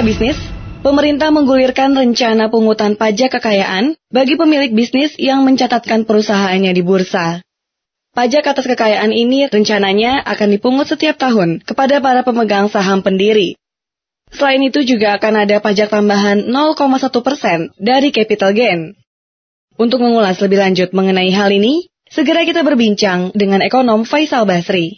Mitra bisnis, pemerintah menggulirkan rencana pungutan pajak kekayaan bagi pemilik bisnis yang mencatatkan perusahaannya di bursa. Pajak atas kekayaan ini rencananya akan dipungut setiap tahun kepada para pemegang saham pendiri. Selain itu juga akan ada pajak tambahan 0,1 persen dari capital gain. Untuk mengulas lebih lanjut mengenai hal ini, segera kita berbincang dengan ekonom Faisal Basri.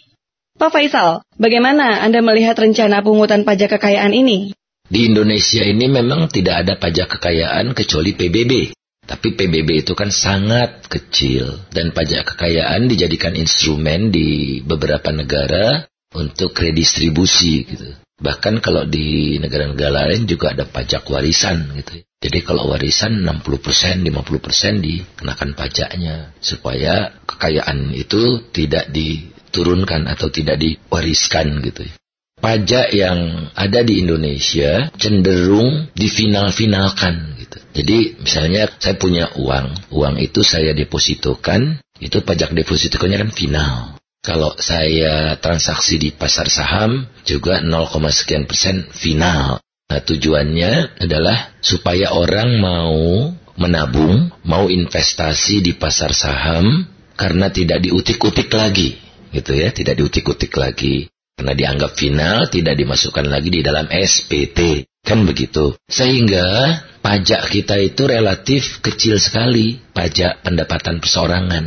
Pak Faisal, bagaimana Anda melihat rencana pungutan pajak kekayaan ini? Di Indonesia ini memang tidak ada pajak kekayaan kecuali PBB. Tapi PBB itu kan sangat kecil dan pajak kekayaan dijadikan instrumen di beberapa negara untuk redistribusi gitu. Bahkan kalau di negara-negara lain juga ada pajak warisan gitu. Jadi kalau warisan 60%, 50% dikenakan pajaknya supaya kekayaan itu tidak diturunkan atau tidak diwariskan gitu pajak yang ada di Indonesia cenderung difinal-finalkan gitu. Jadi misalnya saya punya uang, uang itu saya depositokan, itu pajak depositonya kan final. Kalau saya transaksi di pasar saham juga 0, sekian persen final. Nah tujuannya adalah supaya orang mau menabung, mau investasi di pasar saham karena tidak diutik-utik lagi gitu ya, tidak diutik-utik lagi. Karena dianggap final tidak dimasukkan lagi di dalam SPT. Kan begitu. Sehingga pajak kita itu relatif kecil sekali. Pajak pendapatan perseorangan.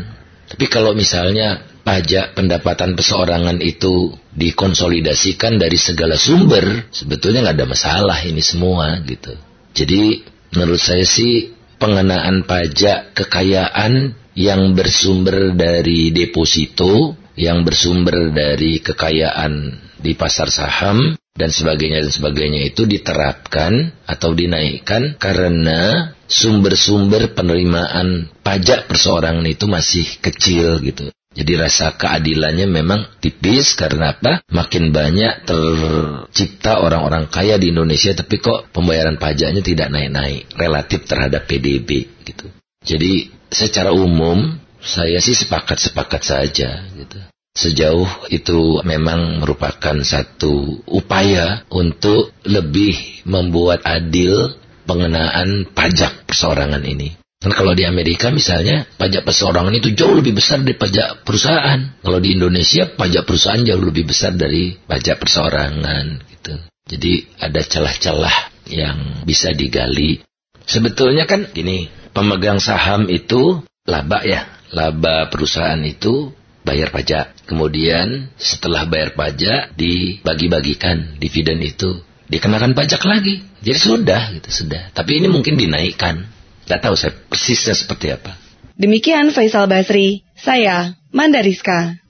Tapi kalau misalnya pajak pendapatan perseorangan itu dikonsolidasikan dari segala sumber, sebetulnya nggak ada masalah ini semua gitu. Jadi menurut saya sih pengenaan pajak kekayaan yang bersumber dari deposito yang bersumber dari kekayaan di pasar saham dan sebagainya dan sebagainya itu diterapkan atau dinaikkan karena sumber-sumber penerimaan pajak perseorangan itu masih kecil gitu. Jadi rasa keadilannya memang tipis karena apa? Makin banyak tercipta orang-orang kaya di Indonesia tapi kok pembayaran pajaknya tidak naik-naik relatif terhadap PDB gitu. Jadi secara umum saya sih sepakat-sepakat saja gitu. Sejauh itu memang merupakan satu upaya untuk lebih membuat adil pengenaan pajak perseorangan ini. Dan kalau di Amerika misalnya pajak perseorangan itu jauh lebih besar dari pajak perusahaan. Kalau di Indonesia pajak perusahaan jauh lebih besar dari pajak perseorangan gitu. Jadi ada celah-celah yang bisa digali. Sebetulnya kan gini, pemegang saham itu laba ya laba perusahaan itu bayar pajak. Kemudian setelah bayar pajak dibagi-bagikan dividen itu dikenakan pajak lagi. Jadi sudah gitu sudah. Tapi ini mungkin dinaikkan. Tidak tahu saya persisnya seperti apa. Demikian Faisal Basri, saya Mandariska.